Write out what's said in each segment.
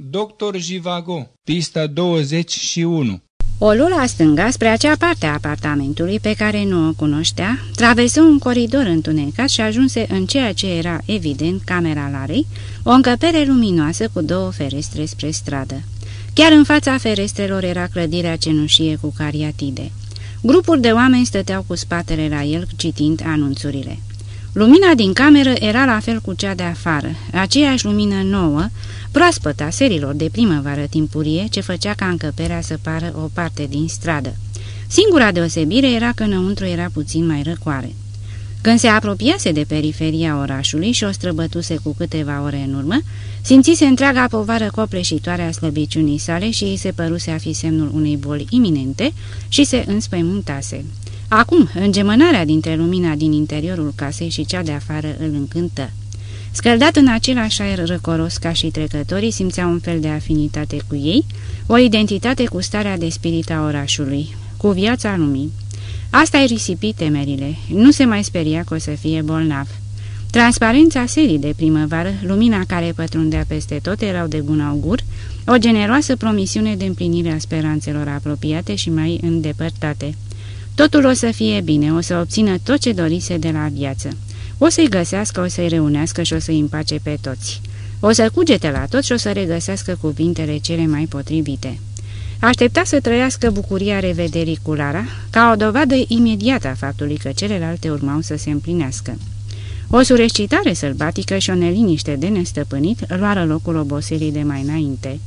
Dr. Jivago, pista 21 O luă la stânga spre acea parte a apartamentului pe care nu o cunoștea, traversă un coridor întunecat și ajunse în ceea ce era evident camera Larei, o încăpere luminoasă cu două ferestre spre stradă. Chiar în fața ferestrelor era clădirea cenușie cu cariatide. Grupuri de oameni stăteau cu spatele la el citind anunțurile. Lumina din cameră era la fel cu cea de afară, aceeași lumină nouă, proaspătă a serilor de primăvară timpurie, ce făcea ca încăperea să pară o parte din stradă. Singura deosebire era că înăuntru era puțin mai răcoare. Când se apropiase de periferia orașului și o străbătuse cu câteva ore în urmă, simțise întreaga povară copleșitoare a slăbiciunii sale și îi se păruse a fi semnul unei boli iminente și se înspăimântase. Acum, îngemânarea dintre lumina din interiorul casei și cea de afară îl încântă. Scăldat în același aer răcoros ca și trecătorii, simțea un fel de afinitate cu ei, o identitate cu starea de spirit a orașului, cu viața lumii. Asta-i risipi temerile, nu se mai speria că o să fie bolnav. Transparența serii de primăvară, lumina care pătrundea peste tot erau de bun augur, o generoasă promisiune de împlinire a speranțelor apropiate și mai îndepărtate. Totul o să fie bine, o să obțină tot ce dorise de la viață. O să-i găsească, o să-i reunească și o să-i împace pe toți. O să cugete la tot și o să regăsească cuvintele cele mai potrivite. Aștepta să trăiască bucuria revederii cu Lara, ca o dovadă imediată a faptului că celelalte urmau să se împlinească. O sureșcitare sălbatică și o neliniște de nestăpânit luară locul oboselii de mai înainte.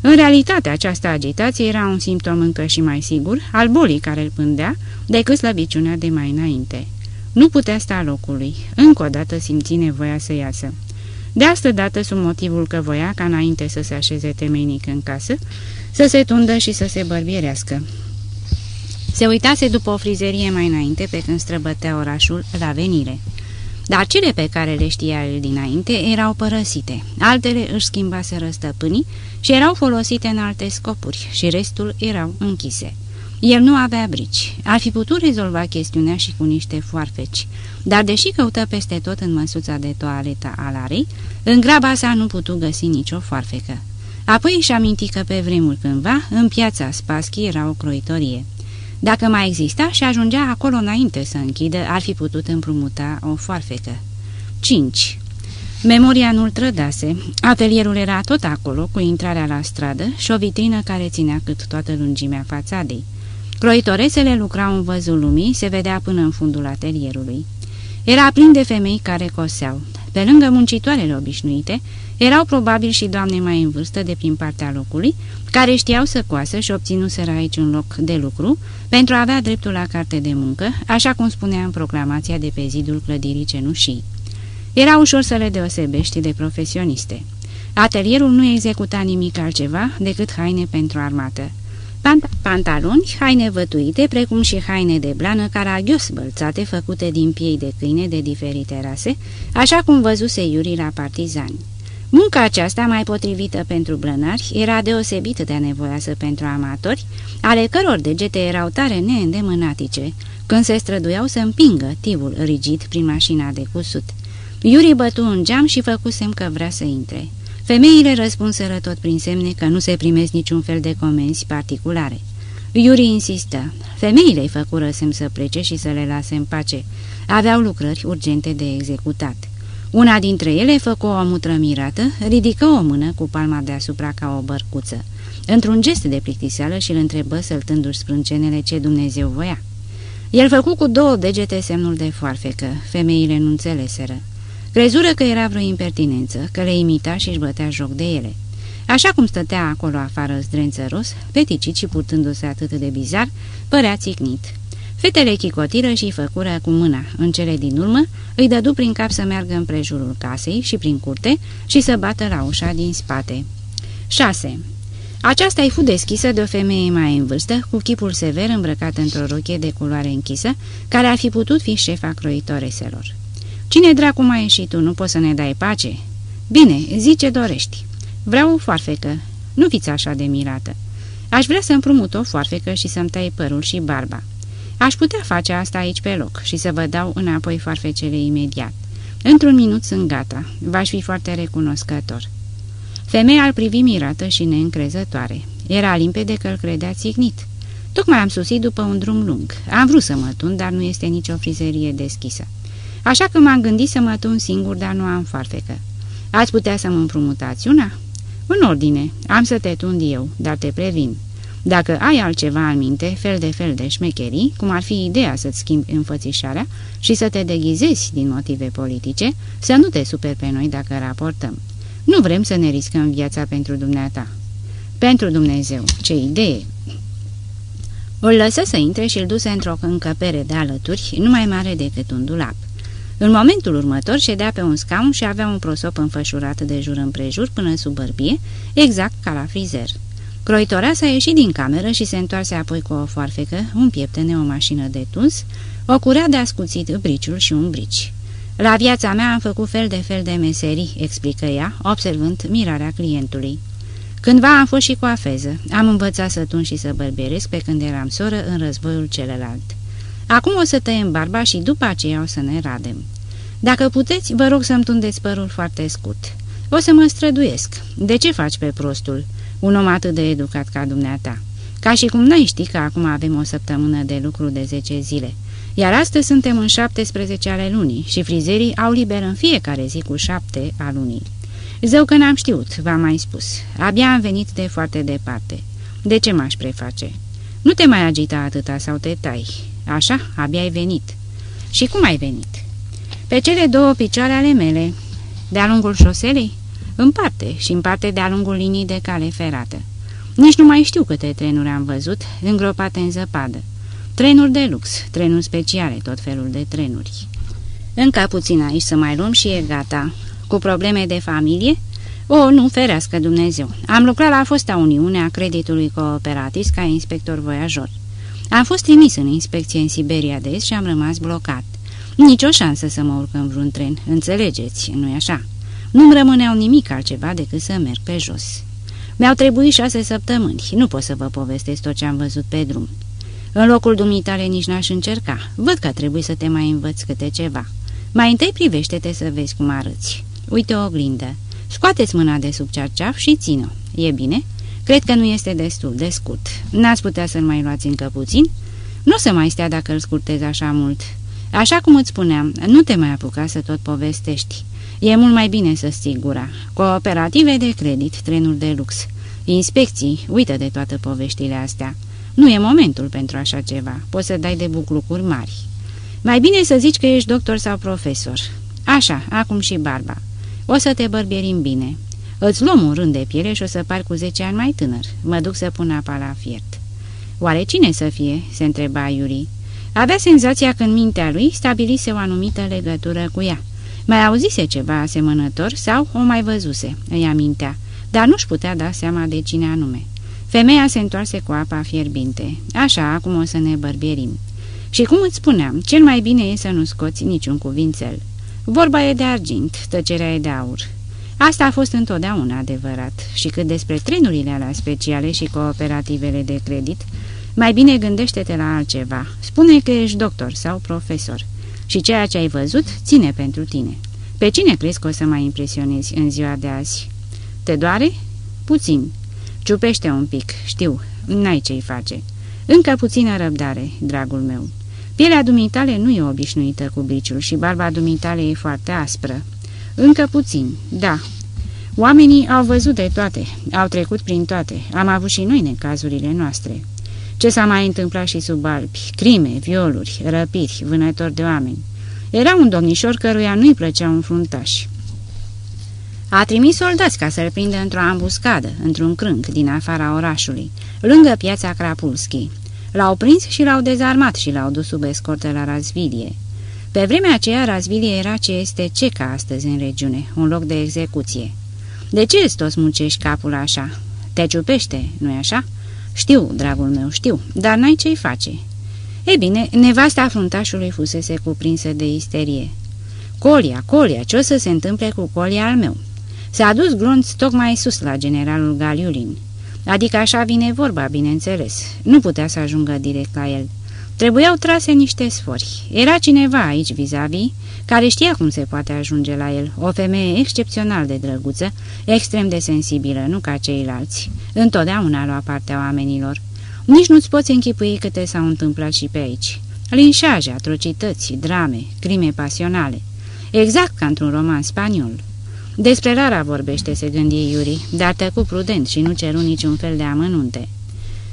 În realitate, această agitație era un simptom încă și mai sigur al bolii care îl pândea decât slăbiciunea de mai înainte. Nu putea sta locului. Încă o dată simți nevoia să iasă. De asta dată, sub motivul că voia, ca înainte să se așeze temeinic în casă, să se tundă și să se bărbierească. Se uitase după o frizerie mai înainte pe când străbătea orașul la venire. Dar cele pe care le știa el dinainte erau părăsite, altele își schimbaseră stăpânii și erau folosite în alte scopuri și restul erau închise. El nu avea brici. Ar fi putut rezolva chestiunea și cu niște foarfeci, dar deși căută peste tot în măsuța de toaletă al arei, în graba sa nu putu găsi nicio foarfecă. Apoi își aminti că pe vremuri cândva, în piața Spaschi era o croitorie. Dacă mai exista și ajungea acolo înainte să închidă, ar fi putut împrumuta o foarfecă. 5. Memoria nu-l trădase. Atelierul era tot acolo, cu intrarea la stradă și o vitrină care ținea cât toată lungimea fațadei. Croitoresele lucrau în văzul lumii, se vedea până în fundul atelierului. Era plin de femei care coseau. Pe lângă muncitoarele obișnuite, erau probabil și doamne mai în vârstă de prin partea locului, care știau să coasă și obținuseră aici un loc de lucru pentru a avea dreptul la carte de muncă, așa cum spunea în proclamația de pe zidul clădirii cenușii. Era ușor să le deosebești de profesioniste. Atelierul nu executa nimic altceva decât haine pentru armată. Pant pantaloni, haine vătuite, precum și haine de blană caragios bălțate făcute din piei de câine de diferite rase, așa cum văzuse Iuri la partizani. Munca aceasta, mai potrivită pentru blănari, era deosebită de nevoiasă pentru amatori, ale căror degete erau tare neîndemânatice, când se străduiau să împingă tivul rigid prin mașina de cusut. Iuri bătu un geam și făcu semn că vrea să intre. Femeile răspunseră tot prin semne că nu se primesc niciun fel de comenzi particulare. Iuri insistă. Femeile îi făcură semn să plece și să le lase în pace. Aveau lucrări urgente de executat. Una dintre ele făcu o mutră mirată, ridică o mână cu palma deasupra ca o bărcuță. Într-un gest de plictiseală și îl întrebă săltându-și sprâncenele ce Dumnezeu voia. El făcu cu două degete semnul de foarfecă. Femeile nu înțeleseră. Crezură că era vreo impertinență, că le imita și își bătea joc de ele. Așa cum stătea acolo afară zdrențăros, peticit și purtându-se atât de bizar, părea țicnit. Fetele chicotiră și făcură cu mâna. În cele din urmă îi dădu prin cap să meargă împrejurul casei și prin curte și să bată la ușa din spate. 6. Aceasta îi fu deschisă de o femeie mai în vârstă, cu chipul sever îmbrăcat într-o rochie de culoare închisă, care ar fi putut fi șefa croitoreselor. Cine dracu mai ești tu? Nu poți să ne dai pace?" Bine, zi ce dorești. Vreau o foarfecă. Nu fiți așa de mirată. Aș vrea să împrumut o foarfecă și să-mi tai părul și barba. Aș putea face asta aici pe loc și să vă dau înapoi foarfecele imediat. Într-un minut sunt gata. V-aș fi foarte recunoscător." Femeia îl privi mirată și neîncrezătoare. Era limpede că îl credea țignit. Tocmai am susit după un drum lung. Am vrut să mă tun, dar nu este nicio frizerie deschisă. Așa că m-am gândit să mă tun singur, dar nu am farfecă. Ați putea să mă împrumutați una? În ordine, am să te tund eu, dar te previn. Dacă ai altceva în minte, fel de fel de șmecherii, cum ar fi ideea să-ți schimbi înfățișarea și să te deghizezi din motive politice, să nu te super pe noi dacă raportăm. Nu vrem să ne riscăm viața pentru dumneata. Pentru Dumnezeu, ce idee! Îl lăsă să intre și îl duse într-o încăpere de alături, nu mai mare decât un dulap. În momentul următor ședea pe un scaun și avea un prosop înfășurat de jur împrejur până sub bărbie, exact ca la frizer. Croitora s-a ieșit din cameră și se întoarse apoi cu o foarfecă, un pieptene, o mașină de tuns, o curea de ascuțit briciul și un brici. La viața mea am făcut fel de fel de meserii, explică ea, observând mirarea clientului. Cândva am fost și cu afeză. Am învățat să tun și să bărbieresc pe când eram soră în războiul celălalt. Acum o să tăiem barba și după aceea o să ne radem. Dacă puteți, vă rog să-mi tundeți părul foarte scurt. O să mă străduiesc. De ce faci pe prostul? Un om atât de educat ca dumneata. Ca și cum n-ai ști că acum avem o săptămână de lucru de 10 zile. Iar astăzi suntem în 17 ale lunii și frizerii au liber în fiecare zi cu 7 a lunii. Zău că n-am știut, v-am mai spus. Abia am venit de foarte departe. De ce m-aș preface? Nu te mai agita atâta sau te tai. Așa, abia ai venit. Și cum ai venit? Pe cele două picioare ale mele. De-a lungul șoselei? În parte și în parte de-a lungul linii de cale ferată. Nici nu mai știu câte trenuri am văzut, îngropate în zăpadă. Trenuri de lux, trenuri speciale, tot felul de trenuri. Încă puțin aici să mai luăm și e gata. Cu probleme de familie? O, nu, ferească Dumnezeu. Am lucrat la fosta Uniune a Creditului Cooperativ ca inspector voiajor. Am fost trimis în inspecție în Siberia de Est și am rămas blocat. Nici o șansă să mă urc în vreun tren, înțelegeți, nu-i așa? Nu-mi rămâneau nimic altceva decât să merg pe jos. Mi-au trebuit șase săptămâni, nu pot să vă povestesc tot ce am văzut pe drum. În locul dumitale nici n-aș încerca, văd că trebuie să te mai învăț câte ceva. Mai întâi privește-te să vezi cum arăți. Uite o oglindă. Scoateți mâna de sub cerceaf și țină. E bine? Cred că nu este destul de scurt. N-ați putea să-l mai luați încă puțin? Nu o să mai stea dacă îl scurtezi așa mult. Așa cum îți spuneam, nu te mai apuca să tot povestești. E mult mai bine să ții gura. Cooperative de credit, trenuri de lux. Inspecții, uită de toate poveștile astea. Nu e momentul pentru așa ceva. Poți să dai de buclucuri mari. Mai bine să zici că ești doctor sau profesor. Așa, acum și barba. O să te bărbierim bine. Îți luăm un rând de piele și o să pari cu 10 ani mai tânăr. Mă duc să pun apa la fiert. Oare cine să fie?" se întreba Iuri. Avea senzația că în mintea lui stabilise o anumită legătură cu ea. Mai auzise ceva asemănător sau o mai văzuse, îi amintea, dar nu-și putea da seama de cine anume. Femeia se întoarse cu apa fierbinte. Așa, acum o să ne bărbierim. Și cum îți spuneam, cel mai bine e să nu scoți niciun cuvințel. Vorba e de argint, tăcerea e de aur. Asta a fost întotdeauna adevărat și cât despre trenurile alea speciale și cooperativele de credit, mai bine gândește-te la altceva. Spune că ești doctor sau profesor și ceea ce ai văzut ține pentru tine. Pe cine crezi că o să mai impresionezi în ziua de azi? Te doare? Puțin. Ciupește un pic, știu, n-ai ce-i face. Încă puțină răbdare, dragul meu. Pielea dumitale nu e obișnuită cu briciul și barba dumitale e foarte aspră. Încă puțin, da. Oamenii au văzut de toate, au trecut prin toate. Am avut și noi necazurile noastre. Ce s-a mai întâmplat și sub albi? Crime, violuri, răpiri, vânători de oameni. Era un domnișor căruia nu-i plăcea un fruntaș. A trimis soldați ca să-l prindă într-o ambuscadă, într-un crânc din afara orașului, lângă piața Krapulski. L-au prins și l-au dezarmat și l-au dus sub escortă la Razvilie. Pe vremea aceea, Razvilie era ce este ce ca astăzi în regiune, un loc de execuție. De ce îți toți muncești capul așa? Te ciupește, nu-i așa?" Știu, dragul meu, știu, dar n-ai ce-i face." E bine, nevasta fruntașului fusese cuprinsă de isterie. Colia, Colia, ce o să se întâmple cu Colia al meu?" S-a dus glonț tocmai sus la generalul Galiulin. Adică așa vine vorba, bineînțeles. Nu putea să ajungă direct la el. Trebuiau trase niște sfori. Era cineva aici vis-a-vis, -vis, care știa cum se poate ajunge la el, o femeie excepțional de drăguță, extrem de sensibilă, nu ca ceilalți, întotdeauna lua partea oamenilor. Nici nu-ți poți închipui câte s-au întâmplat și pe aici. Linșaje, atrocități, drame, crime pasionale. Exact ca într-un roman spaniol. Despre Lara vorbește, se gândi Iuri, dar tăcu prudent și nu ceru niciun fel de amănunte.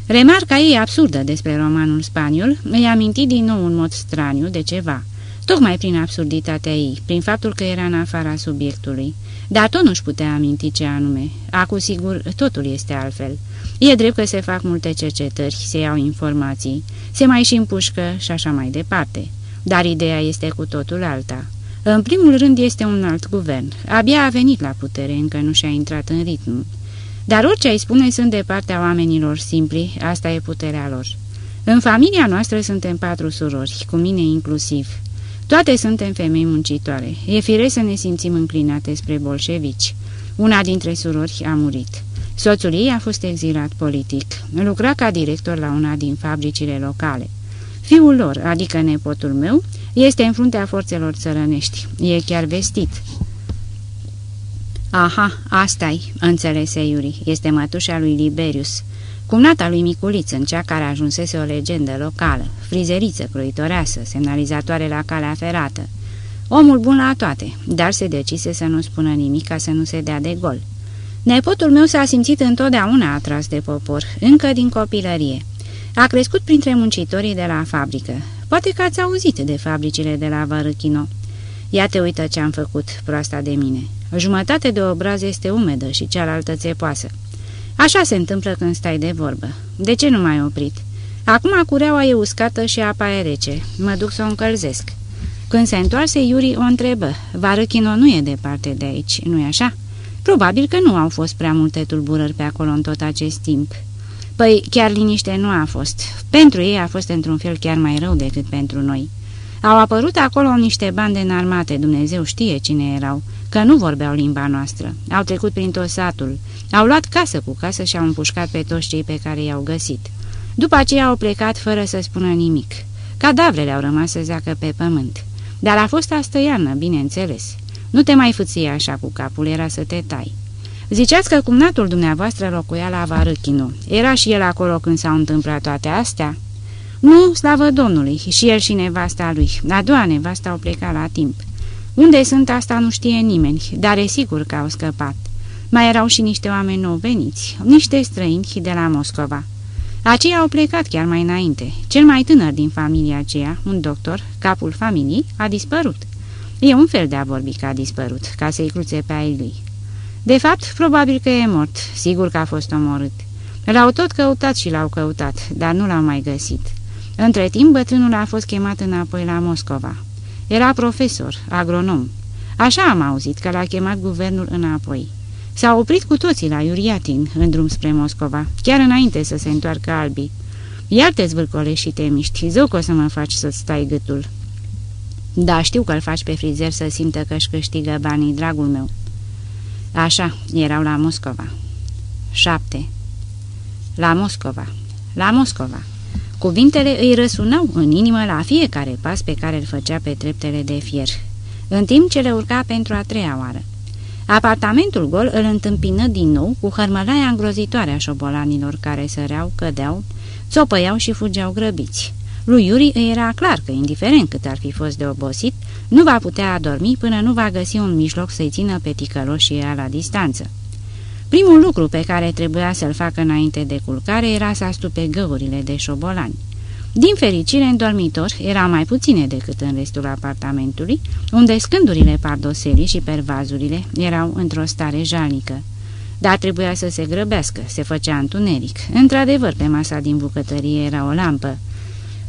Remarca ei absurdă despre romanul spaniol îi aminti din nou un mod straniu de ceva, tocmai prin absurditatea ei, prin faptul că era în afara subiectului. Dar tot nu-și putea aminti ce anume. Acu sigur, totul este altfel. E drept că se fac multe cercetări, se iau informații, se mai și împușcă și așa mai departe. Dar ideea este cu totul alta. În primul rând este un alt guvern. Abia a venit la putere, încă nu și-a intrat în ritm. Dar orice ai spune sunt de partea oamenilor simpli, asta e puterea lor. În familia noastră suntem patru surori, cu mine inclusiv. Toate suntem femei muncitoare. E firesc să ne simțim înclinate spre bolșevici. Una dintre surori a murit. Soțul ei a fost exilat politic. Lucra ca director la una din fabricile locale. Fiul lor, adică nepotul meu, este în fruntea forțelor țărănești. E chiar vestit. Aha, asta-i, înțelese Iuri. Este mătușa lui Liberius. Cumnata lui Miculiță, cea care ajunsese o legendă locală, frizeriță, croitoreasă, semnalizatoare la calea ferată. Omul bun la toate, dar se decise să nu spună nimic ca să nu se dea de gol. Nepotul meu s-a simțit întotdeauna atras de popor, încă din copilărie. A crescut printre muncitorii de la fabrică. Poate că ați auzit de fabricile de la Vărâchino. Ia te uită ce am făcut, proasta de mine. Jumătate de obraz este umedă și cealaltă țepoasă. Așa se întâmplă când stai de vorbă. De ce nu m-ai oprit? Acum cureaua e uscată și apa e rece. Mă duc să o încălzesc. Când se întoarse, Iuri o întrebă. Varăchino nu e departe de aici, nu-i așa? Probabil că nu au fost prea multe tulburări pe acolo în tot acest timp. Păi, chiar liniște nu a fost. Pentru ei a fost într-un fel chiar mai rău decât pentru noi. Au apărut acolo niște bande înarmate, Dumnezeu știe cine erau, că nu vorbeau limba noastră. Au trecut prin tot satul, au luat casă cu casă și au împușcat pe toți cei pe care i-au găsit. După aceea au plecat fără să spună nimic. Cadavrele au rămas să zacă pe pământ. Dar a fost astăiană, bineînțeles. Nu te mai fâții așa cu capul, era să te tai. Ziceați că cumnatul dumneavoastră locuia la Varâchinu. Era și el acolo când s-au întâmplat toate astea?" Nu, slavă Domnului, și el și nevasta lui. A doua nevasta au plecat la timp. Unde sunt asta nu știe nimeni, dar e sigur că au scăpat. Mai erau și niște oameni nou veniți, niște străini de la Moscova. Aceia au plecat chiar mai înainte. Cel mai tânăr din familia aceea, un doctor, capul familiei, a dispărut. E un fel de a vorbi că a dispărut, ca să-i cruțe pe ai lui. De fapt, probabil că e mort, sigur că a fost omorât. L-au tot căutat și l-au căutat, dar nu l-au mai găsit. Între timp, bătrânul a fost chemat înapoi la Moscova. Era profesor, agronom. Așa am auzit că l-a chemat guvernul înapoi. S-au oprit cu toții la Iuriatin, în drum spre Moscova, chiar înainte să se întoarcă albii. Iar te zvârcole și te miști, zău că o să mă faci să-ți stai gâtul. Da, știu că-l faci pe frizer să simtă că-și câștigă banii, dragul meu. Așa, erau la Moscova. 7. La Moscova. La Moscova. Cuvintele îi răsunau în inimă la fiecare pas pe care îl făcea pe treptele de fier, în timp ce le urca pentru a treia oară. Apartamentul gol îl întâmpină din nou cu hărmălaia îngrozitoare a șobolanilor care săreau, cădeau, țopăiau și fugeau grăbiți. Lui Iuri îi era clar că, indiferent cât ar fi fost de obosit, nu va putea adormi până nu va găsi un mijloc să-i țină pe ticăloșii la distanță. Primul lucru pe care trebuia să-l facă înainte de culcare era să astupe găurile de șobolani. Din fericire, în dormitor era mai puține decât în restul apartamentului, unde scândurile pardoselii și pervazurile erau într-o stare jalnică. Dar trebuia să se grăbească, se făcea întuneric. Într-adevăr, pe masa din bucătărie era o lampă.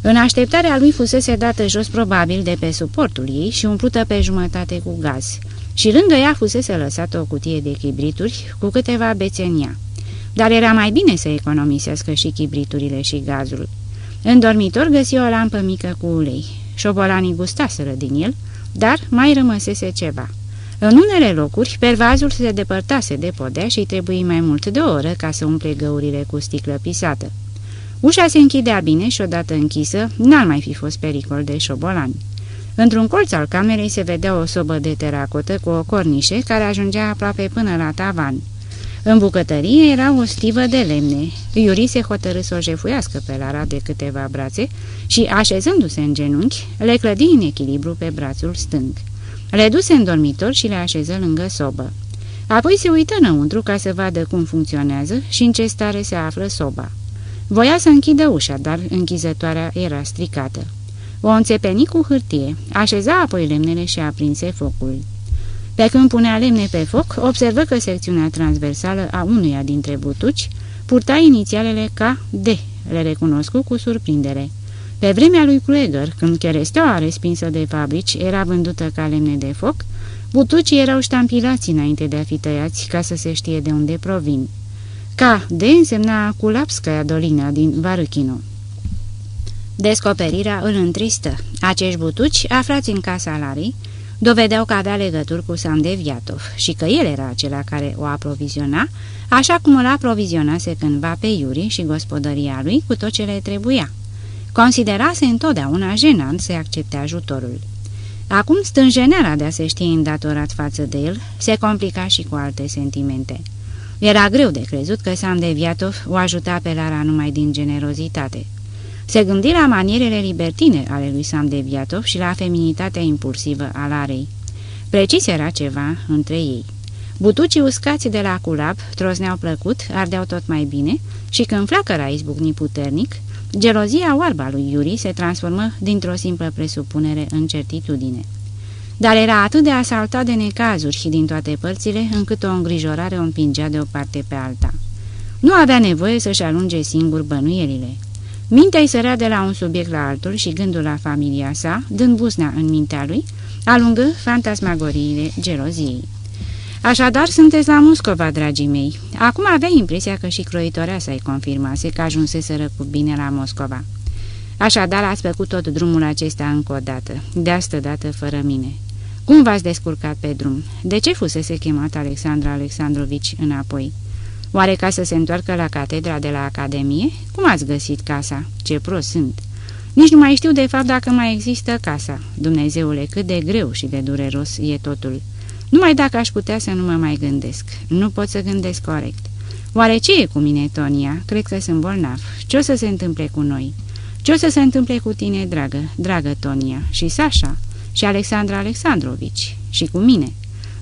În așteptarea lui fusese dată jos probabil de pe suportul ei și umplută pe jumătate cu gaz și lângă ea fusese lăsată o cutie de chibrituri cu câteva bețenia. Dar era mai bine să economisească și chibriturile și gazul. În dormitor găsi o lampă mică cu ulei. Șobolanii gustaseră din el, dar mai rămăsese ceva. În unele locuri, pervazul se depărtase de podea și trebuie mai mult de o oră ca să umple găurile cu sticlă pisată. Ușa se închidea bine și odată închisă, n-ar mai fi fost pericol de șobolani. Într-un colț al camerei se vedea o sobă de teracotă cu o cornișe care ajungea aproape până la tavan. În bucătărie era o stivă de lemne. Iuri se hotărâ să o jefuiască pe Lara de câteva brațe și, așezându-se în genunchi, le clădi în echilibru pe brațul stâng. Le duse în dormitor și le așeză lângă sobă. Apoi se uită înăuntru ca să vadă cum funcționează și în ce stare se află soba. Voia să închidă ușa, dar închizătoarea era stricată. O înțepeni cu hârtie, așeza apoi lemnele și aprinse focul. Pe când punea lemne pe foc, observă că secțiunea transversală a unuia dintre butuci purta inițialele ca D, le recunoscu cu surprindere. Pe vremea lui Krueger, când cheresteaua respinsă de fabrici era vândută ca lemne de foc, butucii erau ștampilați înainte de a fi tăiați ca să se știe de unde provin. Ca D însemna Kulapskaya dolina din Varâchino. Descoperirea îl întristă. Acești butuci, aflați în casa Larii, dovedeau că avea legături cu Samdeviatov și că el era acela care o aproviziona, așa cum îl aprovizionase cândva pe Iuri și gospodăria lui cu tot ce le trebuia. Considerase întotdeauna jenant să accepte ajutorul. Acum stânjeneala de a se ști îndatorat față de el se complica și cu alte sentimente. Era greu de crezut că Samdeviatov o ajuta pe Lara numai din generozitate. Se gândi la manierele libertine ale lui Sam Deviatov și la feminitatea impulsivă a Larei. Precis era ceva între ei. Butucii uscați de la culab trosneau plăcut, ardeau tot mai bine și când flacăra izbucni puternic, gelozia oarbă lui Iuri se transformă dintr-o simplă presupunere în certitudine. Dar era atât de asaltat de necazuri și din toate părțile, încât o îngrijorare o împingea de o parte pe alta. Nu avea nevoie să-și alunge singur bănuielile. Mintea îi sărea de la un subiect la altul și gândul la familia sa, dând buzna în mintea lui, alungă fantasmagoriile geloziei. Așadar, sunteți la Moscova, dragii mei. Acum avea impresia că și croitoarea să-i confirmase că ajunseseră cu bine la Moscova. Așadar, ați făcut tot drumul acesta încă o dată, de astă dată fără mine. Cum v-ați descurcat pe drum? De ce fusese chemat Alexandra Alexandrovici înapoi?" Oare ca să se întoarcă la catedra de la Academie? Cum ați găsit casa? Ce prost sunt! Nici nu mai știu de fapt dacă mai există casa. Dumnezeule, cât de greu și de dureros e totul. Numai dacă aș putea să nu mă mai gândesc. Nu pot să gândesc corect. Oare ce e cu mine, Tonia? Cred că sunt bolnav. Ce o să se întâmple cu noi? Ce o să se întâmple cu tine, dragă, dragă Tonia? Și Sasha? Și Alexandra Alexandrovici? Și cu mine?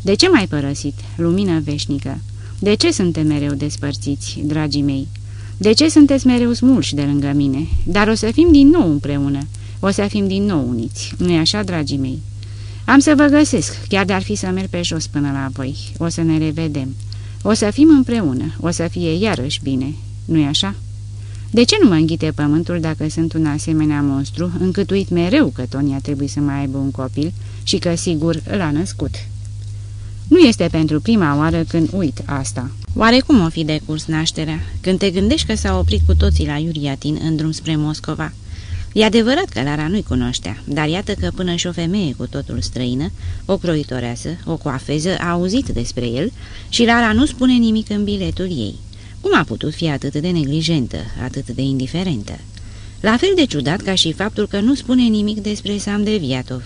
De ce m-ai părăsit? Lumină veșnică. De ce suntem mereu despărțiți, dragii mei? De ce sunteți mereu smulși de lângă mine? Dar o să fim din nou împreună. O să fim din nou uniți. nu e așa, dragii mei? Am să vă găsesc, chiar de-ar fi să merg pe jos până la voi. O să ne revedem. O să fim împreună. O să fie iarăși bine. nu e așa? De ce nu mă înghite pământul dacă sunt un asemenea monstru, încât uit mereu că Tonia trebuie să mai aibă un copil și că sigur l-a născut? Nu este pentru prima oară când uit asta. Oare cum o fi de curs nașterea, când te gândești că s-au oprit cu toții la Iuriatin în drum spre Moscova? E adevărat că Lara nu-i cunoștea, dar iată că până și o femeie cu totul străină, o croitoreasă, o coafeză, a auzit despre el și Lara nu spune nimic în biletul ei. Cum a putut fi atât de neglijentă, atât de indiferentă? La fel de ciudat ca și faptul că nu spune nimic despre Sam Deviatov.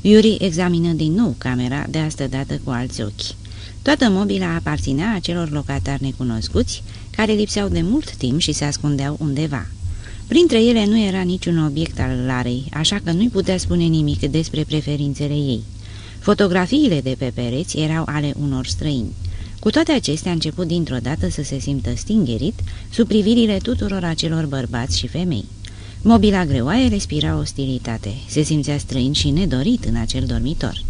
Yuri examină din nou camera, de asta dată cu alți ochi. Toată mobila aparținea acelor locatari necunoscuți, care lipseau de mult timp și se ascundeau undeva. Printre ele nu era niciun obiect al Larei, așa că nu-i putea spune nimic despre preferințele ei. Fotografiile de pe pereți erau ale unor străini. Cu toate acestea a început dintr-o dată să se simtă stingerit sub privirile tuturor acelor bărbați și femei. Mobila greoaie respira ostilitate, se simțea străin și nedorit în acel dormitor.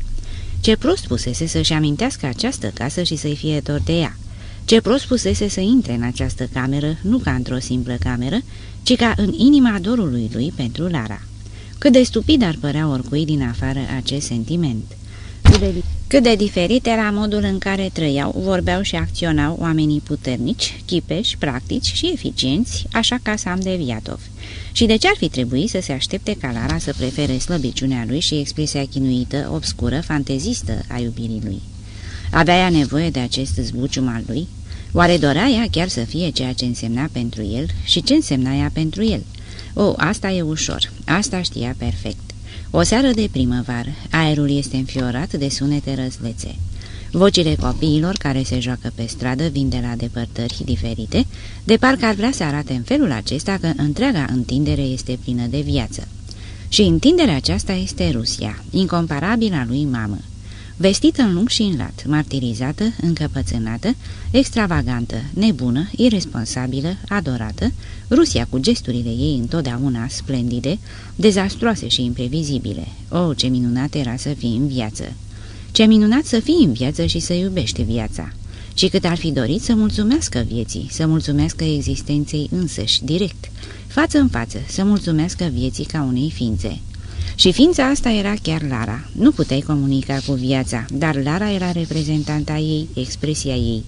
Ce prost pusese să-și amintească această casă și să-i fie dor de ea. Ce prost pusese să intre în această cameră, nu ca într-o simplă cameră, ci ca în inima dorului lui pentru Lara. Cât de stupid ar părea oricui din afară acest sentiment. Cât de diferit era modul în care trăiau, vorbeau și acționau oamenii puternici, chipeși, practici și eficienți, așa ca Sam Deviatov. Și de ce ar fi trebuit să se aștepte ca Lara să prefere slăbiciunea lui și expresia chinuită, obscură, fantezistă a iubirii lui? Avea ea nevoie de acest zbucium al lui? Oare dorea ea chiar să fie ceea ce însemna pentru el și ce însemna ea pentru el? O, asta e ușor, asta știa perfect. O seară de primăvară, aerul este înfiorat de sunete răzlețe. Vocile copiilor care se joacă pe stradă vin de la depărtări diferite, de parcă ar vrea să arate în felul acesta că întreaga întindere este plină de viață. Și întinderea aceasta este Rusia, incomparabilă lui mamă. Vestită în lung și în lat, martirizată, încăpățânată, extravagantă, nebună, irresponsabilă, adorată, Rusia cu gesturile ei întotdeauna splendide, dezastroase și imprevizibile. O, oh, ce minunat era să fii în viață! Ce minunat să fii în viață și să iubești viața! Și cât ar fi dorit să mulțumească vieții, să mulțumească existenței însăși, direct, față în față, să mulțumească vieții ca unei ființe. Și ființa asta era chiar Lara. Nu puteai comunica cu viața, dar Lara era reprezentanta ei, expresia ei,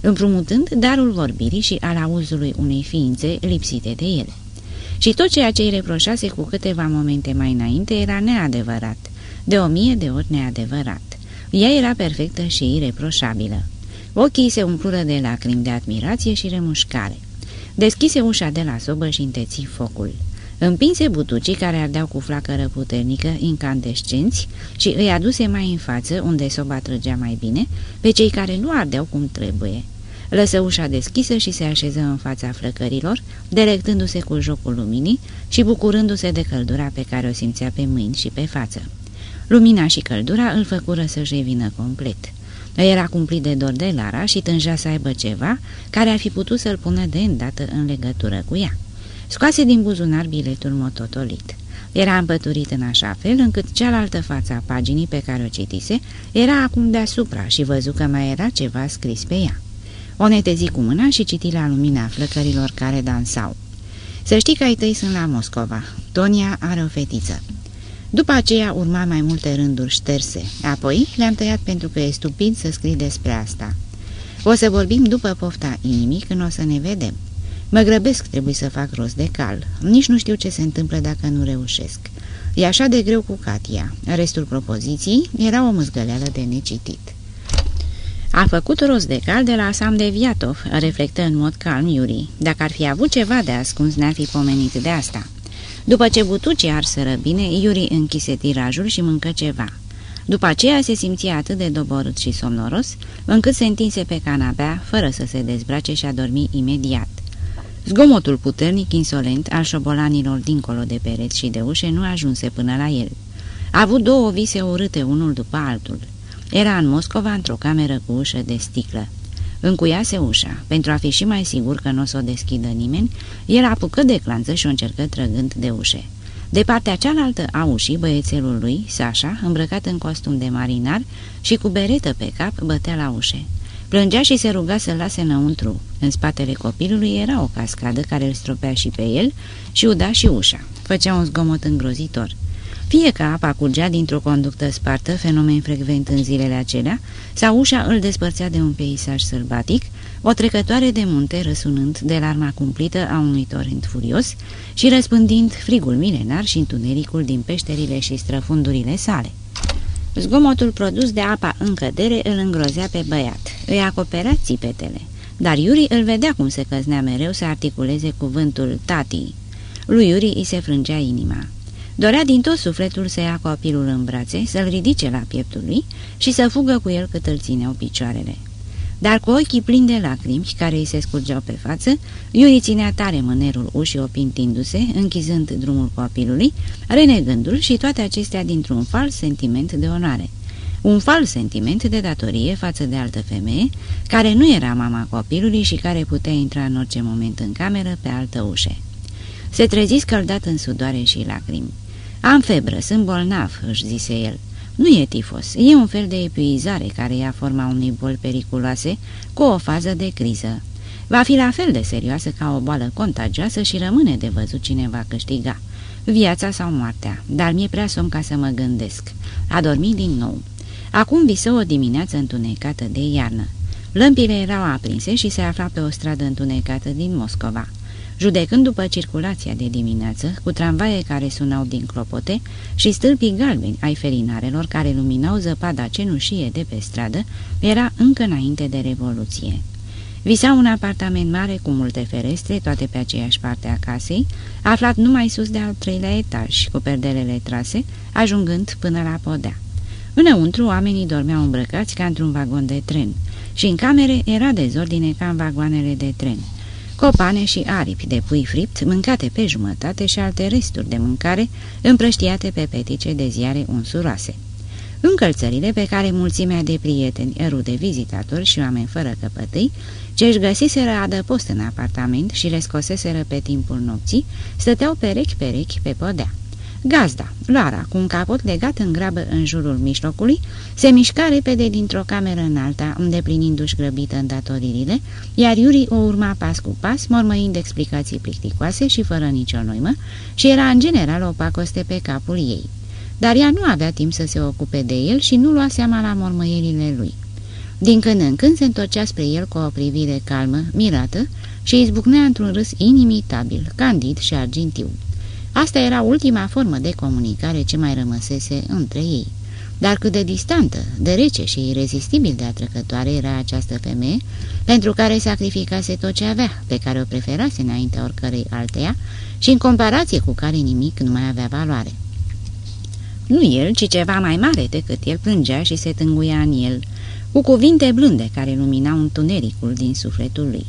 împrumutând darul vorbirii și al auzului unei ființe lipsite de ele. Și tot ceea ce îi reproșase cu câteva momente mai înainte era neadevărat, de o mie de ori neadevărat. Ea era perfectă și ireproșabilă. Ochii se umplură de lacrimi de admirație și remușcare. Deschise ușa de la sobă și înteți focul. Împinse butucii care ardeau cu flacără puternică, incandescenți, și îi aduse mai în față, unde soba trăgea mai bine, pe cei care nu ardeau cum trebuie. Lăsă ușa deschisă și se așeză în fața flăcărilor, delectându-se cu jocul luminii și bucurându-se de căldura pe care o simțea pe mâini și pe față. Lumina și căldura îl făcură să-și revină complet. Era cumplit de dor de Lara și tângea să aibă ceva care ar fi putut să-l pună de îndată în legătură cu ea. Scoase din buzunar biletul mototolit. Era împăturit în așa fel încât cealaltă față a paginii pe care o citise era acum deasupra și văzu că mai era ceva scris pe ea. O netezi cu mâna și citi la lumina flăcărilor care dansau. Să știi că ai tăi sunt la Moscova. Tonia are o fetiță. După aceea urma mai multe rânduri șterse. Apoi le-am tăiat pentru că e stupid să scrii despre asta. O să vorbim după pofta inimii când o să ne vedem. Mă grăbesc, trebuie să fac rost de cal. Nici nu știu ce se întâmplă dacă nu reușesc. E așa de greu cu Katia. Restul propoziției era o mâzgăleală de necitit. A făcut rost de cal de la Sam de Viatov, reflectă în mod calm Iuri. Dacă ar fi avut ceva de ascuns, ne-ar fi pomenit de asta. După ce butucii arsără bine, Iuri închise tirajul și mâncă ceva. După aceea se simțea atât de doborât și somnoros, încât se întinse pe canapea, fără să se dezbrace și a dormi imediat. Zgomotul puternic, insolent, al șobolanilor dincolo de pereți și de ușe nu ajunse până la el. A avut două vise urâte unul după altul. Era în Moscova într-o cameră cu ușă de sticlă. Încuiase ușa. Pentru a fi și mai sigur că nu o să o deschidă nimeni, el apucă de clanță și o încercă trăgând de ușe. De partea cealaltă a ușii, băiețelul lui, Sasha, îmbrăcat în costum de marinar și cu beretă pe cap, bătea la ușe. Plângea și se ruga să-l lase înăuntru. În spatele copilului era o cascadă care îl stropea și pe el și uda și ușa. Făcea un zgomot îngrozitor. Fie că apa curgea dintr-o conductă spartă, fenomen frecvent în zilele acelea, sau ușa îl despărțea de un peisaj sălbatic, o trecătoare de munte răsunând de larma cumplită a unui torent furios și răspândind frigul milenar și întunericul din peșterile și străfundurile sale. Zgomotul produs de apa în cădere îl îngrozea pe băiat, îi acoperea țipetele, dar Iuri îl vedea cum se căznea mereu să articuleze cuvântul tati. Lui Iuri îi se frângea inima. Dorea din tot sufletul să ia copilul în brațe, să-l ridice la pieptul lui și să fugă cu el cât îl țineau picioarele. Dar cu ochii plini de lacrimi care îi se scurgeau pe față, Iuri ținea tare mânerul ușii opintindu-se, închizând drumul copilului, renegându-l și toate acestea dintr-un fals sentiment de onoare. Un fals sentiment de datorie față de altă femeie, care nu era mama copilului și care putea intra în orice moment în cameră pe altă ușă. Se trezi scăldat în sudoare și lacrimi. Am febră, sunt bolnav," își zise el. Nu e tifos, e un fel de epuizare care ia forma unei boli periculoase cu o fază de criză. Va fi la fel de serioasă ca o boală contagioasă și rămâne de văzut cine va câștiga, viața sau moartea, dar mi-e prea somn ca să mă gândesc. A dormit din nou. Acum visă o dimineață întunecată de iarnă. Lămpile erau aprinse și se afla pe o stradă întunecată din Moscova. Judecând după circulația de dimineață, cu tramvaie care sunau din clopote și stâlpii galbeni ai felinarelor care luminau zăpada cenușie de pe stradă, era încă înainte de Revoluție. Visa un apartament mare cu multe ferestre, toate pe aceeași parte a casei, aflat numai sus de al treilea etaj, cu perdelele trase, ajungând până la podea. Înăuntru, oamenii dormeau îmbrăcați ca într-un vagon de tren și în camere era dezordine ca în vagoanele de tren. Copane și aripi de pui fript, mâncate pe jumătate și alte resturi de mâncare, împrăștiate pe petice de ziare unsuroase. Încălțările pe care mulțimea de prieteni, rude vizitatori și oameni fără căpătâi, ce își găsiseră adăpost în apartament și le scoseseră pe timpul nopții, stăteau perechi-perechi pe podea. Gazda, Lara, cu un capot legat în grabă în jurul mijlocului, se mișca repede dintr-o cameră în alta, îndeplinindu-și grăbită îndatoririle, iar Iuri o urma pas cu pas, mormăind explicații plicticoase și fără nicio noimă, și era în general o pacoste pe capul ei. Dar ea nu avea timp să se ocupe de el și nu lua seama la mormăierile lui. Din când în când se întorcea spre el cu o privire calmă, mirată, și izbucnea într-un râs inimitabil, candid și argintiu. Asta era ultima formă de comunicare ce mai rămăsese între ei. Dar cât de distantă, de rece și irezistibil de atrăcătoare era această femeie, pentru care sacrificase tot ce avea, pe care o preferase înaintea oricărei alteia și în comparație cu care nimic nu mai avea valoare. Nu el, ci ceva mai mare decât el plângea și se tânguia în el, cu cuvinte blânde care luminau întunericul din sufletul lui.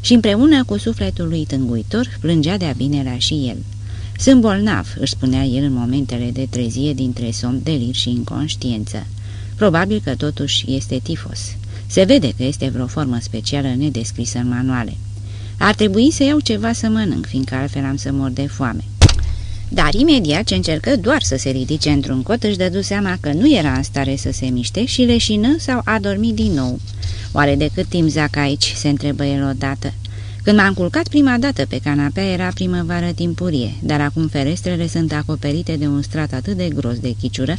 Și împreună cu sufletul lui tânguitor plângea de-a binelea și el. Sunt bolnav, își spunea el în momentele de trezie dintre somn, delir și inconștiență. Probabil că totuși este tifos. Se vede că este vreo formă specială nedescrisă în manuale. Ar trebui să iau ceva să mănânc, fiindcă altfel am să mor de foame. Dar imediat ce încercă doar să se ridice într-un cot, își dădu seama că nu era în stare să se miște și leșină sau a dormit din nou. Oare de cât timp zac aici? se întrebă el odată. Când m-am culcat prima dată pe canapea era primăvară timpurie, dar acum ferestrele sunt acoperite de un strat atât de gros de chiciură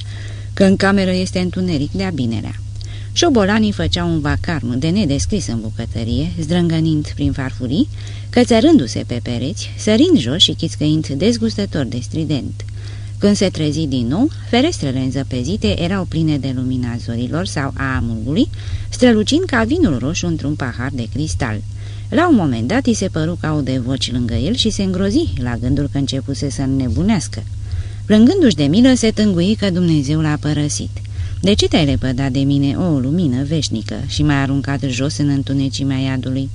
că în cameră este întuneric de-a binelea. Șobolanii făceau un vacarm de nedescris în bucătărie, zdrângănind prin farfurii, cățărându-se pe pereți, sărind jos și chițcăind dezgustător de strident. Când se trezi din nou, ferestrele înzăpezite erau pline de lumina zorilor sau a amurgului, strălucind ca vinul roșu într-un pahar de cristal. La un moment dat îi se păru ca o de voci lângă el și se îngrozi la gândul că începuse să nebunească. Plângându-și de milă, se tângui că Dumnezeu l-a părăsit. De ce te-ai lepădat de mine, o lumină veșnică, și m-ai aruncat jos în întunecimea iadului?"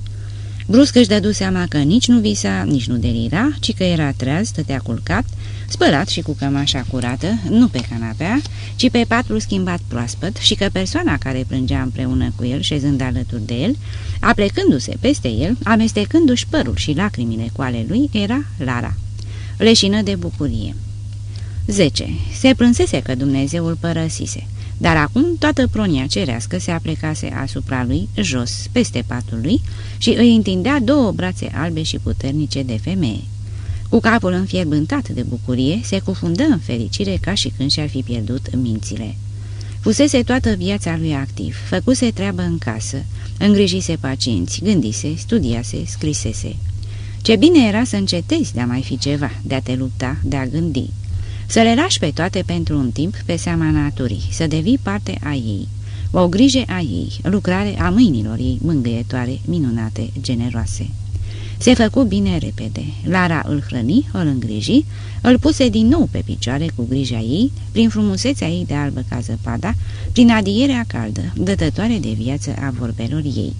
Brusc își dădu seama că nici nu visa, nici nu delira, ci că era treaz, stătea culcat, spălat și cu cămașa curată, nu pe canapea, ci pe patul schimbat proaspăt și că persoana care plângea împreună cu el, șezând alături de el, aplecându-se peste el, amestecându-și părul și lacrimile cu ale lui, era Lara. Leșină de bucurie. 10. Se plânsese că Dumnezeu îl părăsise. Dar acum toată pronia cerească se aplecase asupra lui, jos, peste patul lui, și îi întindea două brațe albe și puternice de femeie. Cu capul înfierbântat de bucurie, se cufundă în fericire ca și când și-ar fi pierdut mințile. Fusese toată viața lui activ, făcuse treabă în casă, îngrijise pacienți, gândise, studiase, scrisese. Ce bine era să încetezi de a mai fi ceva, de a te lupta, de a gândi. Să le lași pe toate pentru un timp pe seama naturii, să devii parte a ei, o grijă a ei, lucrare a mâinilor ei mângâietoare, minunate, generoase. Se făcu bine repede. Lara îl hrăni, îl îngriji, îl puse din nou pe picioare cu grija ei, prin frumusețea ei de albă ca zăpada, prin adierea caldă, dătătoare de viață a vorbelor ei.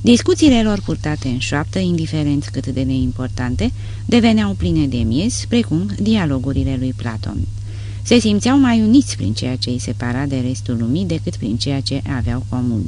Discuțiile lor purtate în șoaptă, indiferent cât de neimportante, deveneau pline de miez, precum dialogurile lui Platon. Se simțeau mai uniți prin ceea ce îi separa de restul lumii decât prin ceea ce aveau comun.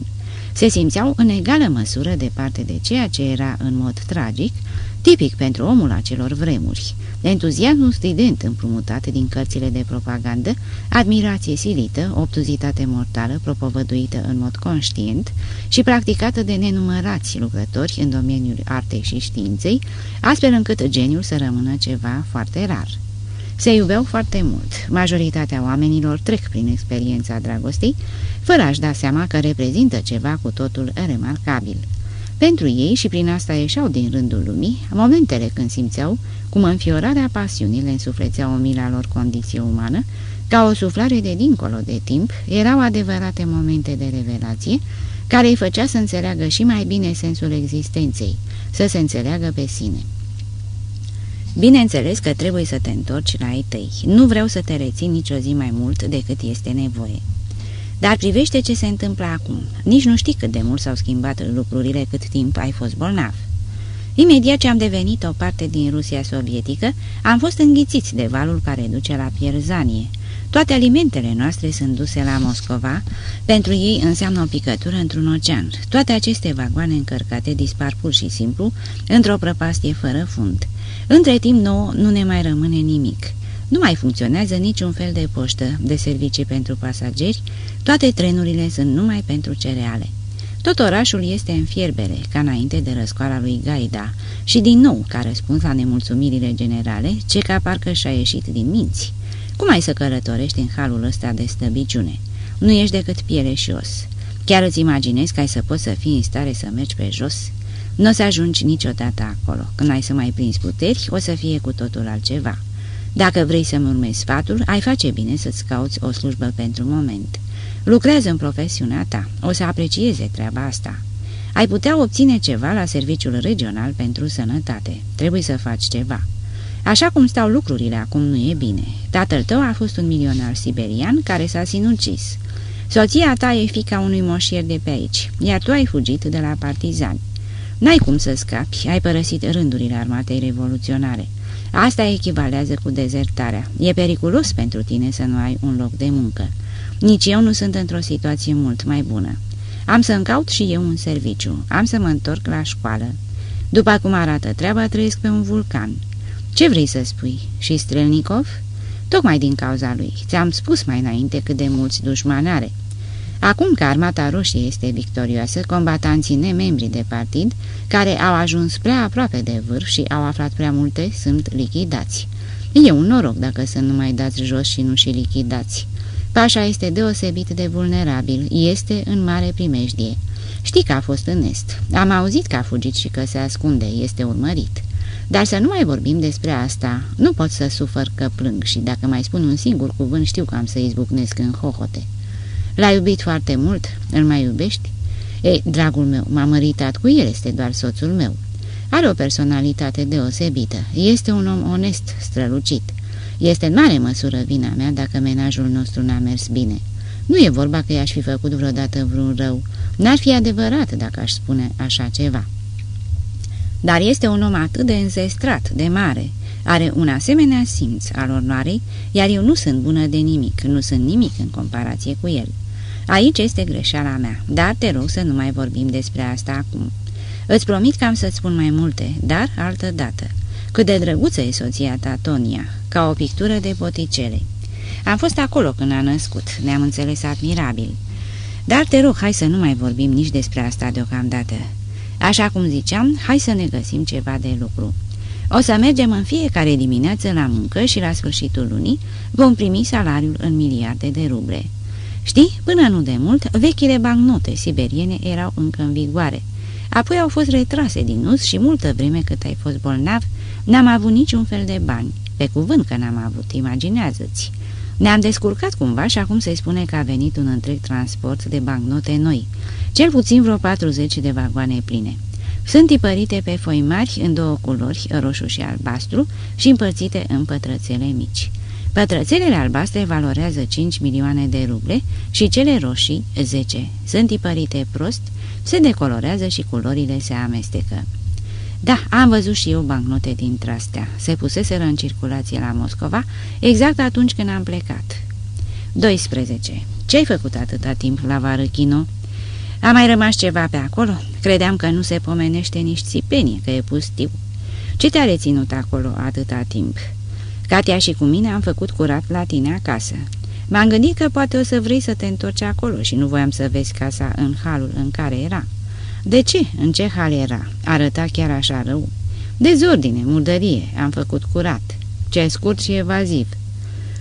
Se simțeau în egală măsură departe de ceea ce era în mod tragic, tipic pentru omul acelor vremuri, entuziasmul strident împrumutat din cărțile de propagandă, admirație silită, obtuzitate mortală propovăduită în mod conștient și practicată de nenumărați lucrători în domeniul artei și științei, astfel încât geniul să rămână ceva foarte rar. Se iubeau foarte mult. Majoritatea oamenilor trec prin experiența dragostei, fără a-și da seama că reprezintă ceva cu totul remarcabil. Pentru ei și prin asta ieșeau din rândul lumii momentele când simțeau cum înfiorarea pasiunii le însuflețea o mila lor condiție umană, ca o suflare de dincolo de timp, erau adevărate momente de revelație, care îi făcea să înțeleagă și mai bine sensul existenței, să se înțeleagă pe sine. Bineînțeles că trebuie să te întorci la ei tăi. Nu vreau să te rețin nicio zi mai mult decât este nevoie. Dar privește ce se întâmplă acum. Nici nu știi cât de mult s-au schimbat lucrurile cât timp ai fost bolnav. Imediat ce am devenit o parte din Rusia sovietică, am fost înghițiți de valul care duce la pierzanie. Toate alimentele noastre sunt duse la Moscova, pentru ei înseamnă o picătură într-un ocean. Toate aceste vagoane încărcate dispar pur și simplu într-o prăpastie fără fund. Între timp nouă nu ne mai rămâne nimic. Nu mai funcționează niciun fel de poștă, de servicii pentru pasageri, toate trenurile sunt numai pentru cereale. Tot orașul este în fierbere, ca înainte de răscoala lui Gaida, și din nou, ca răspuns la nemulțumirile generale, ce ca parcă și-a ieșit din minți. Cum ai să călătorești în halul ăsta de stăbiciune? Nu ești decât piele și os. Chiar îți imaginezi că ai să poți să fii în stare să mergi pe jos? Nu o să ajungi niciodată acolo. Când ai să mai prinzi puteri, o să fie cu totul altceva. Dacă vrei să-mi urmezi sfatul, ai face bine să-ți cauți o slujbă pentru moment. Lucrează în profesiunea ta, o să aprecieze treaba asta. Ai putea obține ceva la serviciul regional pentru sănătate. Trebuie să faci ceva. Așa cum stau lucrurile acum nu e bine. Tatăl tău a fost un milionar siberian care s-a sinucis. Soția ta e fica unui moșier de pe aici, iar tu ai fugit de la partizani. N-ai cum să scapi, ai părăsit rândurile armatei revoluționare. Asta echivalează cu dezertarea. E periculos pentru tine să nu ai un loc de muncă. Nici eu nu sunt într-o situație mult mai bună. Am să-mi caut și eu un serviciu. Am să mă întorc la școală. După cum arată treaba, trăiesc pe un vulcan. Ce vrei să spui? Și Strelnikov? Tocmai din cauza lui. Ți-am spus mai înainte cât de mulți dușmani are. Acum că armata roșie este victorioasă, combatanții nemembri de partid, care au ajuns prea aproape de vârf și au aflat prea multe, sunt lichidați. E un noroc dacă să nu mai dați jos și nu și lichidați. Pașa este deosebit de vulnerabil, este în mare primejdie. Știi că a fost în est. Am auzit că a fugit și că se ascunde, este urmărit. Dar să nu mai vorbim despre asta. Nu pot să sufăr că plâng și dacă mai spun un singur cuvânt știu că am să izbucnesc în hohote. L-ai iubit foarte mult? Îl mai iubești? Ei, dragul meu, m-a măritat cu el, este doar soțul meu. Are o personalitate deosebită. Este un om onest, strălucit. Este în mare măsură vina mea dacă menajul nostru n-a mers bine. Nu e vorba că i-aș fi făcut vreodată vreun rău. N-ar fi adevărat dacă aș spune așa ceva. Dar este un om atât de înzestrat, de mare, are un asemenea simț al onoarei, iar eu nu sunt bună de nimic, nu sunt nimic în comparație cu el. Aici este greșeala mea, dar te rog să nu mai vorbim despre asta acum. Îți promit că am să-ți spun mai multe, dar altă dată. Cât de drăguță e soția ta, Tonia, ca o pictură de poticele. Am fost acolo când a născut, ne-am înțeles admirabil. Dar te rog, hai să nu mai vorbim nici despre asta deocamdată. Așa cum ziceam, hai să ne găsim ceva de lucru. O să mergem în fiecare dimineață la muncă și la sfârșitul lunii vom primi salariul în miliarde de ruble. Știi, până nu de mult, vechile bancnote siberiene erau încă în vigoare. Apoi au fost retrase din us și multă vreme cât ai fost bolnav, n-am avut niciun fel de bani. Pe cuvânt că n-am avut, imaginează-ți. Ne-am descurcat cumva și acum se spune că a venit un întreg transport de bancnote noi, cel puțin vreo 40 de vagoane pline. Sunt tipărite pe foi mari în două culori, roșu și albastru, și împărțite în pătrățele mici. Pătrățelele albastre valorează 5 milioane de ruble și cele roșii 10. Sunt tipărite prost, se decolorează și culorile se amestecă. Da, am văzut și eu bancnote din astea. Se puseseră în circulație la Moscova exact atunci când am plecat. 12. Ce-ai făcut atâta timp la Varăchino? A mai rămas ceva pe acolo? Credeam că nu se pomenește nici țipenie, că e pustiu. Ce te-a reținut acolo atâta timp? Katia și cu mine am făcut curat la tine acasă. M-am gândit că poate o să vrei să te întorci acolo și nu voiam să vezi casa în halul în care era. De ce? În ce hal era? Arăta chiar așa rău? Dezordine, murdărie, am făcut curat. Ce scurt și evaziv.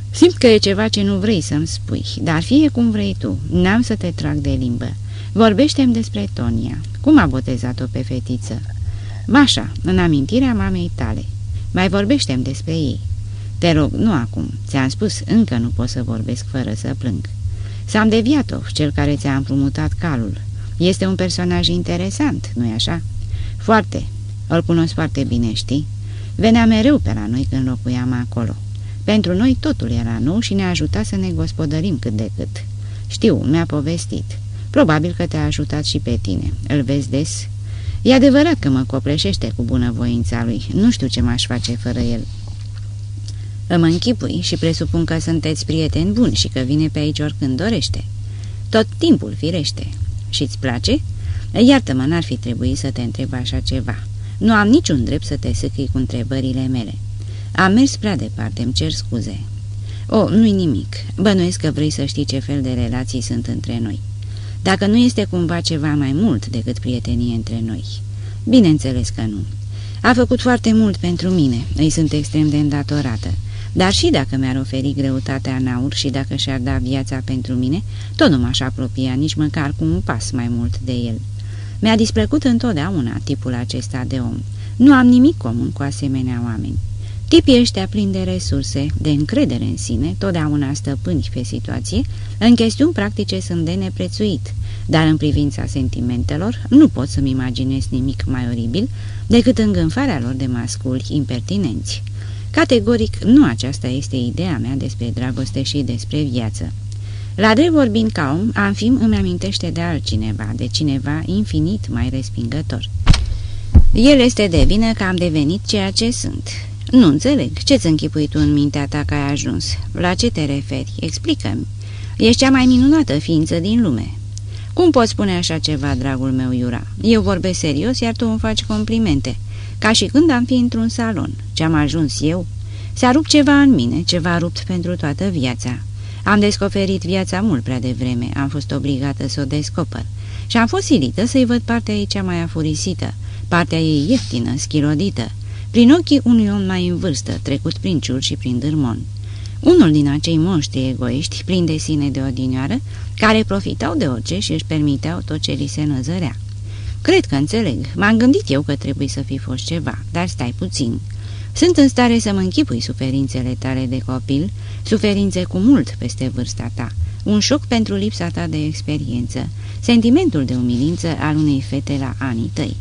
Simt că e ceva ce nu vrei să-mi spui, dar fie cum vrei tu, n-am să te trag de limbă. Vorbește-mi despre Tonia. Cum a botezat-o pe fetiță? Mașa, în amintirea mamei tale. Mai vorbește-mi despre ei. Te rog, nu acum. Ți-am spus, încă nu pot să vorbesc fără să plâng. S-am deviat-o, cel care ți-a împrumutat calul. Este un personaj interesant, nu-i așa? Foarte. Îl cunosc foarte bine, știi? Venea mereu pe la noi când locuiam acolo. Pentru noi totul era nou și ne ajuta să ne gospodărim cât de cât. Știu, mi-a povestit. Probabil că te-a ajutat și pe tine. Îl vezi des? E adevărat că mă copleșește cu bunăvoința lui. Nu știu ce m-aș face fără el. Îmi închipui și presupun că sunteți prieteni buni și că vine pe aici oricând dorește. Tot timpul, firește. Și-ți place? Iartă-mă, n-ar fi trebuit să te întreb așa ceva. Nu am niciun drept să te săcui cu întrebările mele. Am mers prea departe, îmi cer scuze. O, nu-i nimic. Bănuiesc că vrei să știi ce fel de relații sunt între noi. Dacă nu este cumva ceva mai mult decât prietenie între noi. Bineînțeles că nu. A făcut foarte mult pentru mine, îi sunt extrem de îndatorată. Dar și dacă mi-ar oferi greutatea în aur și dacă și-ar da viața pentru mine, tot nu m-aș apropia nici măcar cu un pas mai mult de el. Mi-a displăcut întotdeauna tipul acesta de om. Nu am nimic comun cu asemenea oameni. Tipii ăștia plini de resurse, de încredere în sine, totdeauna stăpâni pe situație, în chestiuni practice sunt de neprețuit, dar în privința sentimentelor nu pot să-mi imaginez nimic mai oribil decât îngânfarea lor de masculi impertinenți. Categoric, nu aceasta este ideea mea despre dragoste și despre viață. La drept vorbind ca om, Amfim îmi amintește de altcineva, de cineva infinit mai respingător. El este de vină că am devenit ceea ce sunt. Nu înțeleg. Ce-ți închipui tu în mintea ta că ai ajuns? La ce te referi? Explică-mi. Ești cea mai minunată ființă din lume. Cum poți spune așa ceva, dragul meu Iura? Eu vorbesc serios, iar tu îmi faci complimente. Ca și când am fi într-un salon. Ce-am ajuns eu? S-a rupt ceva în mine, ceva rupt pentru toată viața. Am descoperit viața mult prea devreme, am fost obligată să o descoper. Și am fost silită să-i văd partea ei cea mai afurisită, partea ei ieftină, schilodită, prin ochii unui om mai în vârstă, trecut prin ciur și prin dârmon. Unul din acei monștri egoiști, plini de sine de odinioară, care profitau de orice și își permiteau tot ce li se năzărea. Cred că înțeleg. M-am gândit eu că trebuie să fi fost ceva, dar stai puțin. Sunt în stare să mă închipui suferințele tale de copil, suferințe cu mult peste vârsta ta, un șoc pentru lipsa ta de experiență, sentimentul de umilință al unei fete la anii tăi.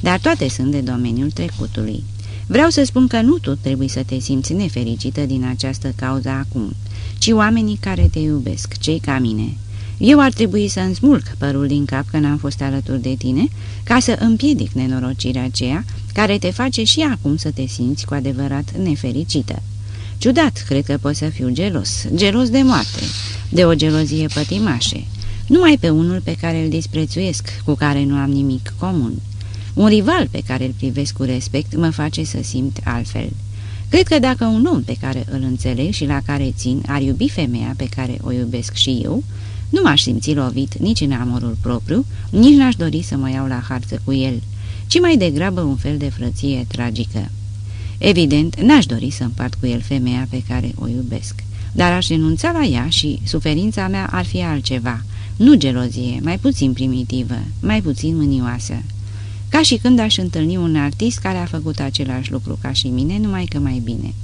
Dar toate sunt de domeniul trecutului. Vreau să spun că nu tu trebuie să te simți nefericită din această cauză acum, ci oamenii care te iubesc, cei ca mine. Eu ar trebui să-mi smulg părul din cap că n-am fost alături de tine, ca să împiedic nenorocirea aceea care te face și acum să te simți cu adevărat nefericită. Ciudat, cred că pot să fiu gelos, gelos de moarte, de o gelozie pătimașe, numai pe unul pe care îl disprețuiesc, cu care nu am nimic comun. Un rival pe care îl privesc cu respect mă face să simt altfel. Cred că dacă un om pe care îl înțeleg și la care țin ar iubi femeia pe care o iubesc și eu, nu m-aș simți lovit nici în amorul propriu, nici n-aș dori să mă iau la harță cu el, ci mai degrabă un fel de frăție tragică. Evident, n-aș dori să împart cu el femeia pe care o iubesc, dar aș renunța la ea și suferința mea ar fi altceva, nu gelozie, mai puțin primitivă, mai puțin mânioasă. Ca și când aș întâlni un artist care a făcut același lucru ca și mine, numai că mai bine.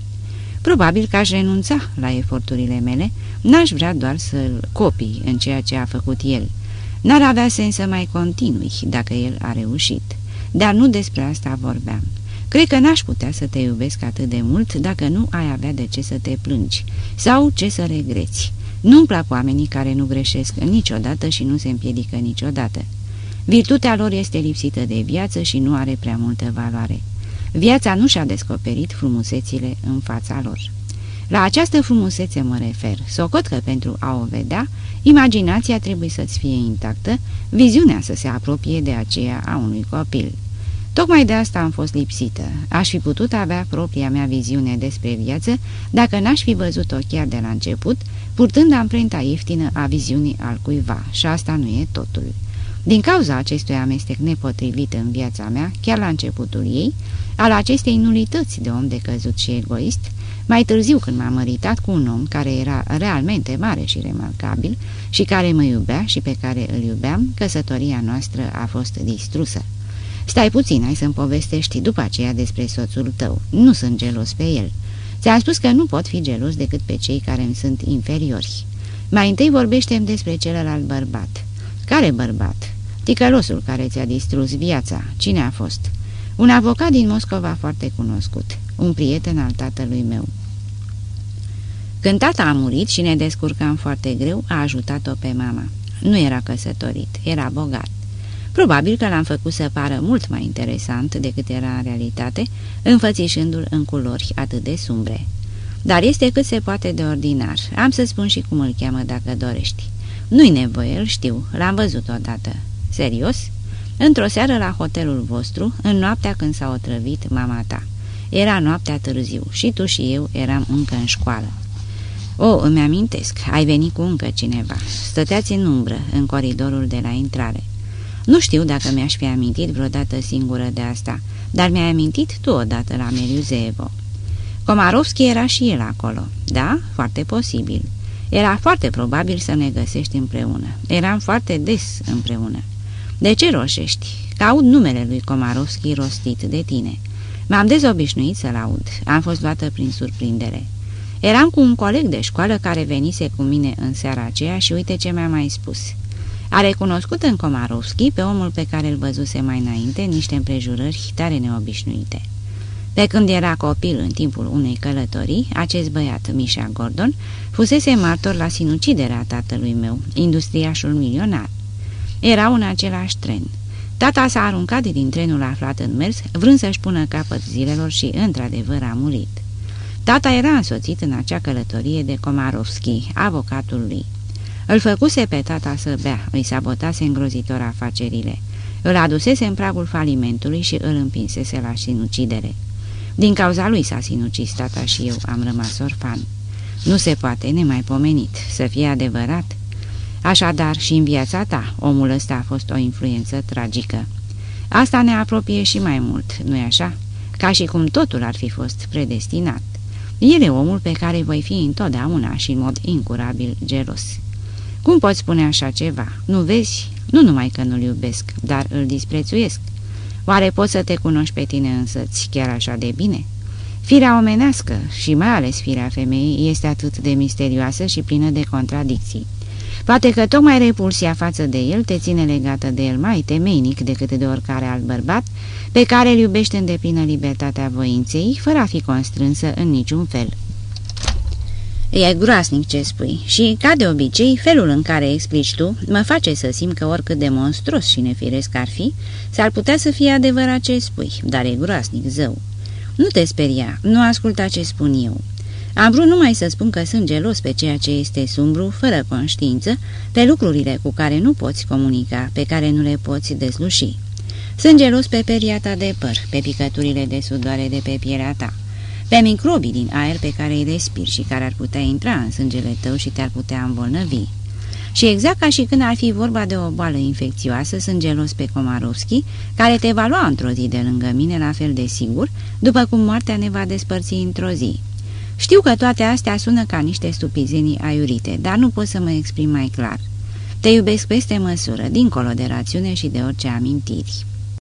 Probabil că aș renunța la eforturile mele, n-aș vrea doar să-l copii în ceea ce a făcut el. N-ar avea sens să mai continui dacă el a reușit. Dar nu despre asta vorbeam. Cred că n-aș putea să te iubesc atât de mult dacă nu ai avea de ce să te plângi sau ce să regreți. Nu-mi plac oamenii care nu greșesc niciodată și nu se împiedică niciodată. Virtutea lor este lipsită de viață și nu are prea multă valoare. Viața nu și-a descoperit frumusețile în fața lor. La această frumusețe mă refer. Socot că pentru a o vedea, imaginația trebuie să-ți fie intactă, viziunea să se apropie de aceea a unui copil. Tocmai de asta am fost lipsită. Aș fi putut avea propria mea viziune despre viață dacă n-aș fi văzut-o chiar de la început, purtând amprenta ieftină a viziunii al cuiva. Și asta nu e totul. Din cauza acestui amestec nepotrivit în viața mea, chiar la începutul ei, al acestei nulități de om decăzut și egoist, mai târziu când m-am măritat cu un om care era realmente mare și remarcabil și care mă iubea și pe care îl iubeam, căsătoria noastră a fost distrusă. Stai puțin, ai să-mi povestești după aceea despre soțul tău. Nu sunt gelos pe el. Ți-am spus că nu pot fi gelos decât pe cei care îmi sunt inferiori. Mai întâi vorbește despre celălalt bărbat. Care bărbat? Ticălosul care ți-a distrus viața, cine a fost? Un avocat din Moscova foarte cunoscut, un prieten al tatălui meu. Când tata a murit și ne descurcam foarte greu, a ajutat-o pe mama. Nu era căsătorit, era bogat. Probabil că l-am făcut să pară mult mai interesant decât era în realitate, înfățișându-l în culori atât de sumbre. Dar este cât se poate de ordinar. Am să spun și cum îl cheamă dacă dorești. Nu-i nevoie, îl știu, l-am văzut odată. Serios? Într-o seară la hotelul vostru, în noaptea când s-a otrăvit mama ta. Era noaptea târziu și tu și eu eram încă în școală. O, îmi amintesc, ai venit cu încă cineva. Stăteați în umbră, în coridorul de la intrare. Nu știu dacă mi-aș fi amintit vreodată singură de asta, dar mi-ai amintit tu odată la Meriuzeevo. Komarovski era și el acolo. Da, foarte posibil. Era foarte probabil să ne găsești împreună. Eram foarte des împreună. De ce roșești? Că aud numele lui Komarovski rostit de tine. M-am dezobișnuit să-l aud. Am fost luată prin surprindere. Eram cu un coleg de școală care venise cu mine în seara aceea și uite ce mi-a mai spus. A recunoscut în Komarovski pe omul pe care îl văzuse mai înainte niște împrejurări tare neobișnuite. Pe când era copil în timpul unei călătorii, acest băiat, Misha Gordon, fusese martor la sinuciderea tatălui meu, industriașul milionar. Erau în același tren. Tata s-a aruncat din trenul aflat în mers, vrând să-și pună capăt zilelor și, într-adevăr, a murit. Tata era însoțit în acea călătorie de Komarovski, avocatul lui. Îl făcuse pe tata să bea, îi sabotase îngrozitor afacerile. Îl adusese în pragul falimentului și îl împinsese la sinucidere. Din cauza lui s-a sinucis tata și eu am rămas orfan. Nu se poate, nemaipomenit, să fie adevărat. Așadar, și în viața ta, omul ăsta a fost o influență tragică. Asta ne apropie și mai mult, nu-i așa? Ca și cum totul ar fi fost predestinat. El e omul pe care voi fi întotdeauna și în mod incurabil gelos. Cum poți spune așa ceva? Nu vezi? Nu numai că nu-l iubesc, dar îl disprețuiesc. Oare poți să te cunoști pe tine însăți chiar așa de bine? Firea omenească și mai ales firea femeii este atât de misterioasă și plină de contradicții. Poate că tocmai repulsia față de el te ține legată de el mai temeinic decât de oricare alt bărbat, pe care îl iubește în deplină libertatea voinței, fără a fi constrânsă în niciun fel. E groasnic ce spui și, ca de obicei, felul în care explici tu mă face să simt că oricât de monstruos și nefiresc ar fi, s-ar putea să fie adevărat ce spui, dar e groasnic, zău. Nu te speria, nu asculta ce spun eu. Am vrut numai să spun că sunt gelos pe ceea ce este sumbru, fără conștiință, pe lucrurile cu care nu poți comunica, pe care nu le poți desluși. Sunt gelos pe peria ta de păr, pe picăturile de sudoare de pe pielea ta pe microbii din aer pe care îi respiri și care ar putea intra în sângele tău și te-ar putea îmbolnăvi. Și exact ca și când ar fi vorba de o boală infecțioasă, sunt gelos pe Komarovski, care te va lua într-o zi de lângă mine la fel de sigur, după cum moartea ne va despărți într-o zi. Știu că toate astea sună ca niște stupizenii aiurite, dar nu pot să mă exprim mai clar. Te iubesc peste măsură, dincolo de rațiune și de orice amintiri.